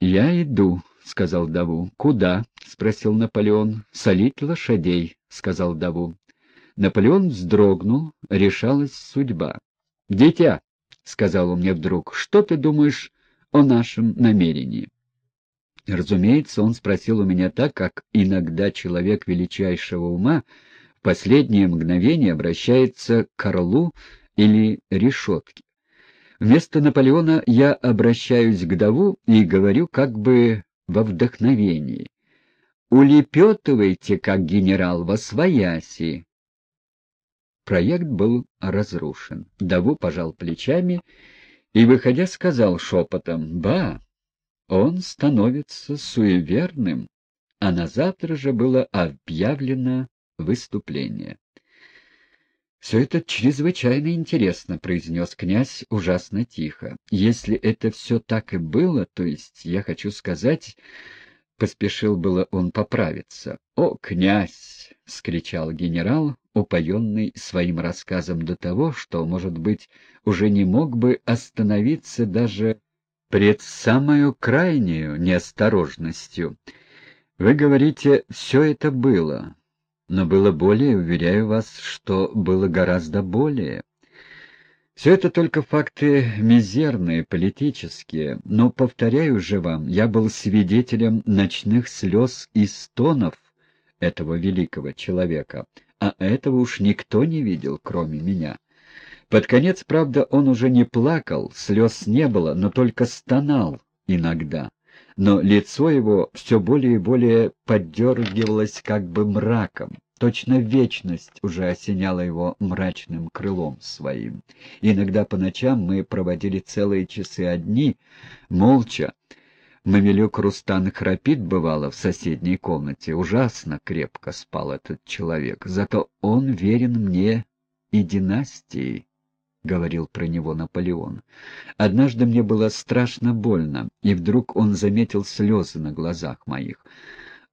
«Я иду», — сказал Даву. «Куда?» — спросил Наполеон. «Солить лошадей», — сказал Даву. Наполеон вздрогнул, решалась судьба. «Дитя», — сказал он мне вдруг, — «что ты думаешь о нашем намерении?» Разумеется, он спросил у меня так, как иногда человек величайшего ума в последнее мгновение обращается к орлу или решетке. Вместо Наполеона я обращаюсь к Даву и говорю как бы во вдохновении. «Улепетывайте, как генерал, во свояси!» Проект был разрушен. Даву пожал плечами и, выходя, сказал шепотом, «Ба, он становится суеверным», а на завтра же было объявлено выступление. «Все это чрезвычайно интересно», — произнес князь ужасно тихо. «Если это все так и было, то есть, я хочу сказать...» Поспешил было он поправиться. «О, князь!» — скричал генерал, упоенный своим рассказом до того, что, может быть, уже не мог бы остановиться даже пред самую крайнюю неосторожностью. «Вы говорите, все это было, но было более, уверяю вас, что было гораздо более. Все это только факты мизерные, политические, но, повторяю же вам, я был свидетелем ночных слез и стонов этого великого человека, а этого уж никто не видел, кроме меня. Под конец, правда, он уже не плакал, слез не было, но только стонал иногда но лицо его все более и более поддергивалось как бы мраком. Точно вечность уже осеняла его мрачным крылом своим. иногда по ночам мы проводили целые часы одни, молча. Мамилюк Рустан храпит, бывало, в соседней комнате. Ужасно крепко спал этот человек. Зато он верен мне и династии. — говорил про него Наполеон. «Однажды мне было страшно больно, и вдруг он заметил слезы на глазах моих.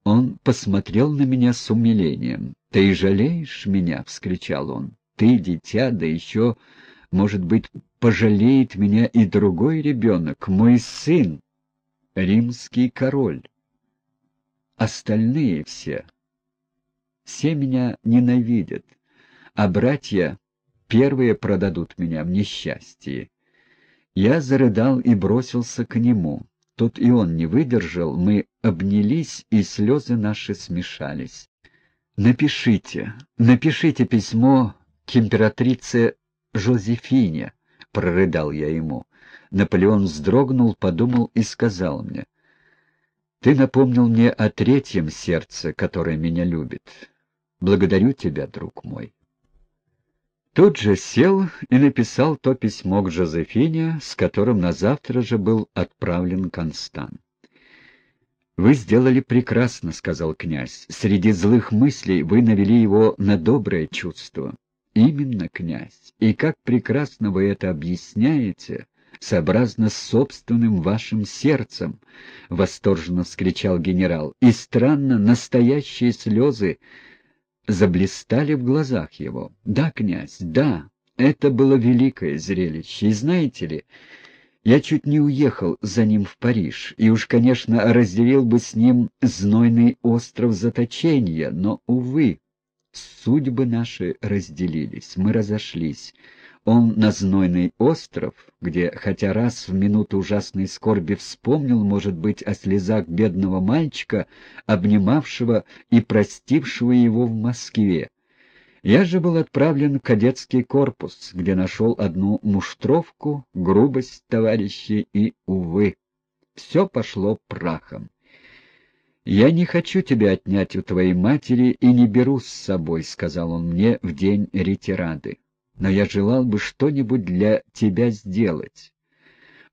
Он посмотрел на меня с умилением. «Ты жалеешь меня?» — вскричал он. «Ты, дитя, да еще, может быть, пожалеет меня и другой ребенок, мой сын, римский король. Остальные все, все меня ненавидят, а братья первые продадут меня в несчастье. Я зарыдал и бросился к нему. Тут и он не выдержал, мы обнялись, и слезы наши смешались. «Напишите, напишите письмо к императрице Жозефине», — прорыдал я ему. Наполеон вздрогнул, подумал и сказал мне, «Ты напомнил мне о третьем сердце, которое меня любит. Благодарю тебя, друг мой». Тут же сел и написал то письмо к Жозефине, с которым на завтра же был отправлен Констан. «Вы сделали прекрасно», — сказал князь. «Среди злых мыслей вы навели его на доброе чувство». «Именно, князь. И как прекрасно вы это объясняете, сообразно с собственным вашим сердцем!» — восторженно вскричал генерал. «И странно, настоящие слезы заблистали в глазах его. «Да, князь, да, это было великое зрелище, и знаете ли, я чуть не уехал за ним в Париж, и уж, конечно, разделил бы с ним знойный остров заточения, но, увы, судьбы наши разделились, мы разошлись». Он на знойный остров, где, хотя раз в минуту ужасной скорби вспомнил, может быть, о слезах бедного мальчика, обнимавшего и простившего его в Москве. Я же был отправлен в кадетский корпус, где нашел одну муштровку, грубость товарищей и, увы, все пошло прахом. «Я не хочу тебя отнять у твоей матери и не беру с собой», — сказал он мне в день ретирады но я желал бы что-нибудь для тебя сделать.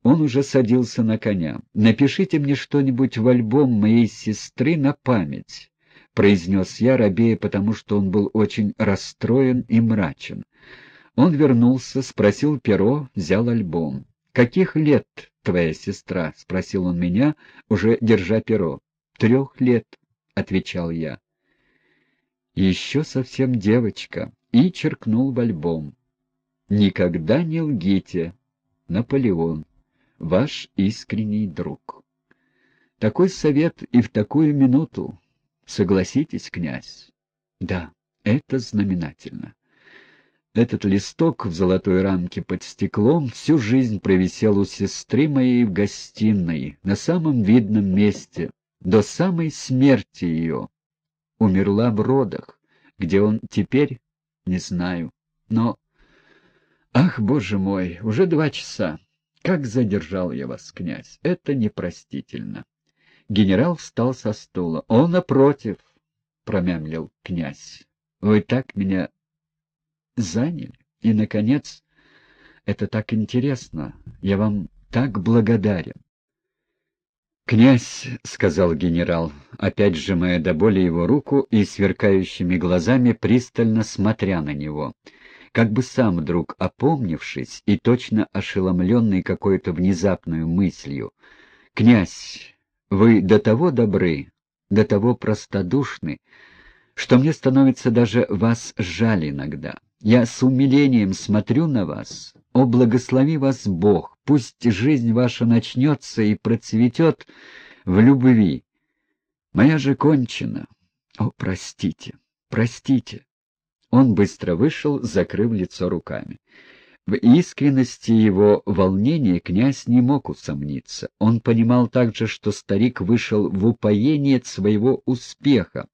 Он уже садился на коня. «Напишите мне что-нибудь в альбом моей сестры на память», — произнес я, рабея, потому что он был очень расстроен и мрачен. Он вернулся, спросил перо, взял альбом. «Каких лет твоя сестра?» — спросил он меня, уже держа перо. «Трех лет», — отвечал я. «Еще совсем девочка» и черкнул в альбом. «Никогда не лгите, Наполеон, ваш искренний друг». Такой совет и в такую минуту. Согласитесь, князь? Да, это знаменательно. Этот листок в золотой рамке под стеклом всю жизнь провисел у сестры моей в гостиной, на самом видном месте, до самой смерти ее. Умерла в родах. Где он теперь, не знаю. Но... Ах, боже мой, уже два часа. Как задержал я вас, князь. Это непростительно. Генерал встал со стула. Он напротив, промямлил князь. Вы так меня заняли. И, наконец, это так интересно. Я вам так благодарен. «Князь», — сказал генерал, опять сжимая до боли его руку и сверкающими глазами пристально смотря на него, как бы сам вдруг опомнившись и точно ошеломленный какой-то внезапной мыслью, «Князь, вы до того добры, до того простодушны, что мне становится даже вас жаль иногда. Я с умилением смотрю на вас. О, благослови вас Бог! Пусть жизнь ваша начнется и процветет в любви. Моя же кончена. О, простите, простите. Он быстро вышел, закрыв лицо руками. В искренности его волнения князь не мог усомниться. Он понимал также, что старик вышел в упоение от своего успеха,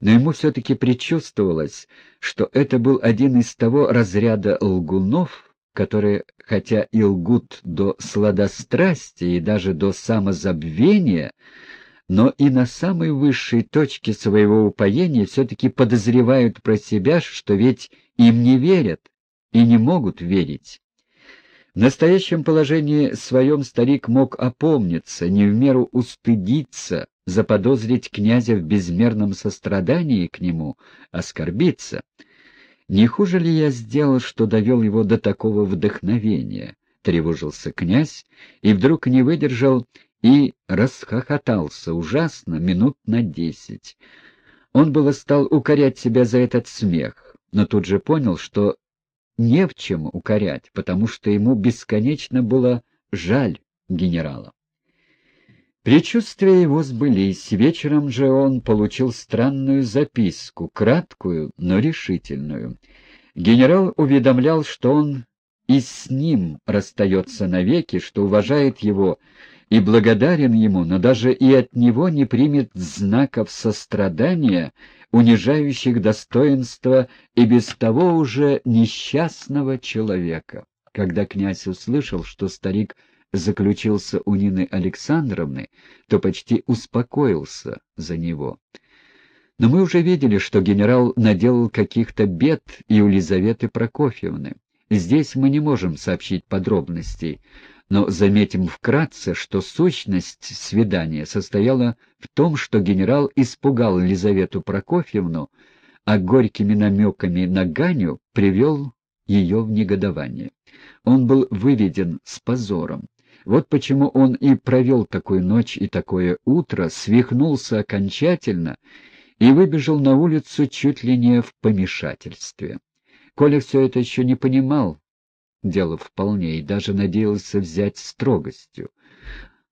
но ему все-таки предчувствовалось, что это был один из того разряда лгунов, которые, хотя и лгут до сладострастия и даже до самозабвения, но и на самой высшей точке своего упоения все-таки подозревают про себя, что ведь им не верят и не могут верить. В настоящем положении своем старик мог опомниться, не в меру устыдиться, заподозрить князя в безмерном сострадании к нему, оскорбиться. Не хуже ли я сделал, что довел его до такого вдохновения? Тревожился князь и вдруг не выдержал и расхохотался ужасно минут на десять. Он было стал укорять себя за этот смех, но тут же понял, что не в чем укорять, потому что ему бесконечно было жаль генерала. Предчувствия его сбылись. Вечером же он получил странную записку, краткую, но решительную. Генерал уведомлял, что он и с ним расстается навеки, что уважает его и благодарен ему, но даже и от него не примет знаков сострадания, унижающих достоинство и без того уже несчастного человека. Когда князь услышал, что старик заключился у Нины Александровны, то почти успокоился за него. Но мы уже видели, что генерал наделал каких-то бед и у Лизаветы Прокофьевны. Здесь мы не можем сообщить подробностей, но заметим вкратце, что сущность свидания состояла в том, что генерал испугал Лизавету Прокофьевну, а горькими намеками на Ганю привел ее в негодование. Он был выведен с позором. Вот почему он и провел такую ночь и такое утро, свихнулся окончательно и выбежал на улицу чуть ли не в помешательстве. Коля все это еще не понимал, дело вполне, и даже надеялся взять строгостью.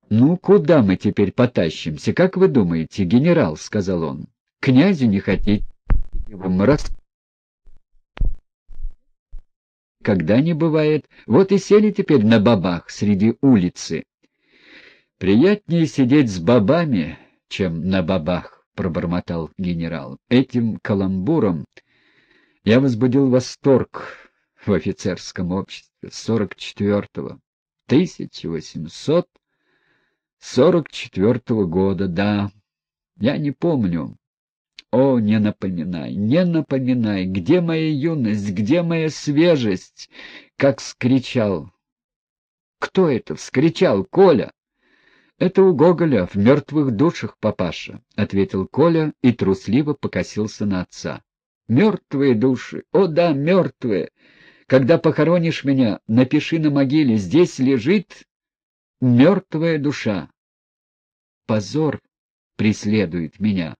«Ну, куда мы теперь потащимся? Как вы думаете, генерал?» — сказал он. «Князю не хотите его мраз...» Когда не бывает. Вот и сели теперь на бабах среди улицы. «Приятнее сидеть с бабами, чем на бабах», — пробормотал генерал. «Этим каламбуром я возбудил восторг в офицерском обществе сорок четвертого, тысяча восемьсот сорок четвертого года, да. Я не помню. О, не напоминай, не напоминай, где моя юность, где моя свежесть, как скричал. Кто это вскричал, Коля? Это у Гоголя в мертвых душах, папаша, — ответил Коля и трусливо покосился на отца. Мертвые души, о да, мертвые! Когда похоронишь меня, напиши на могиле, здесь лежит мертвая душа. Позор преследует меня.